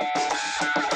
プロ!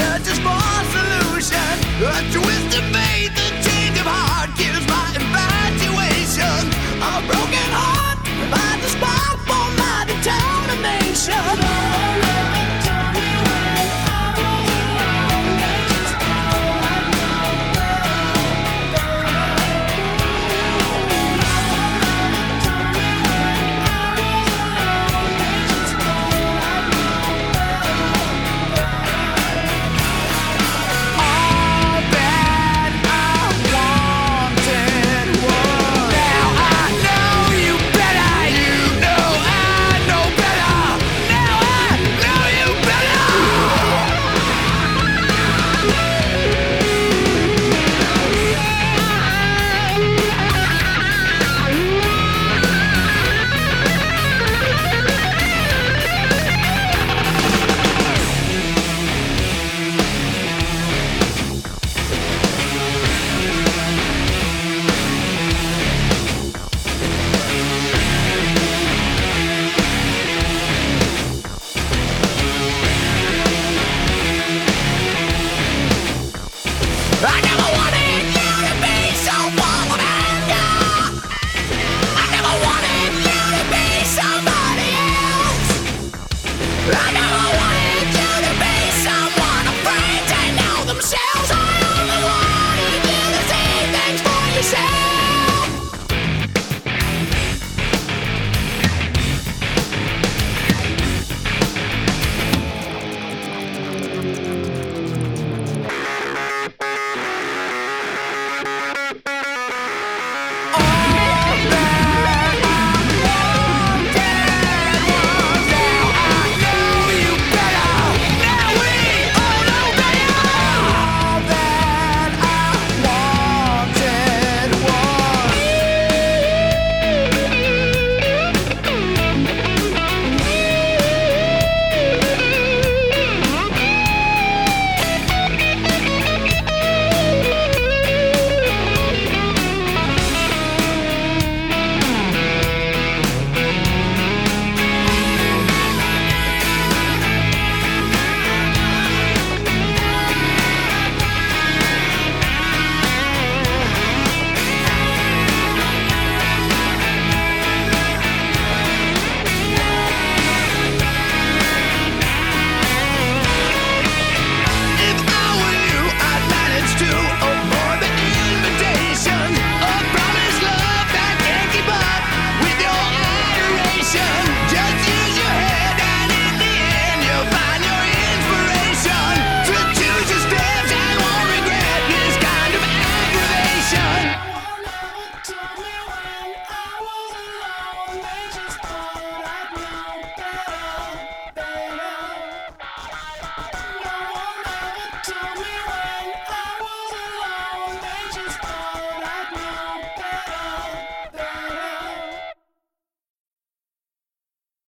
Just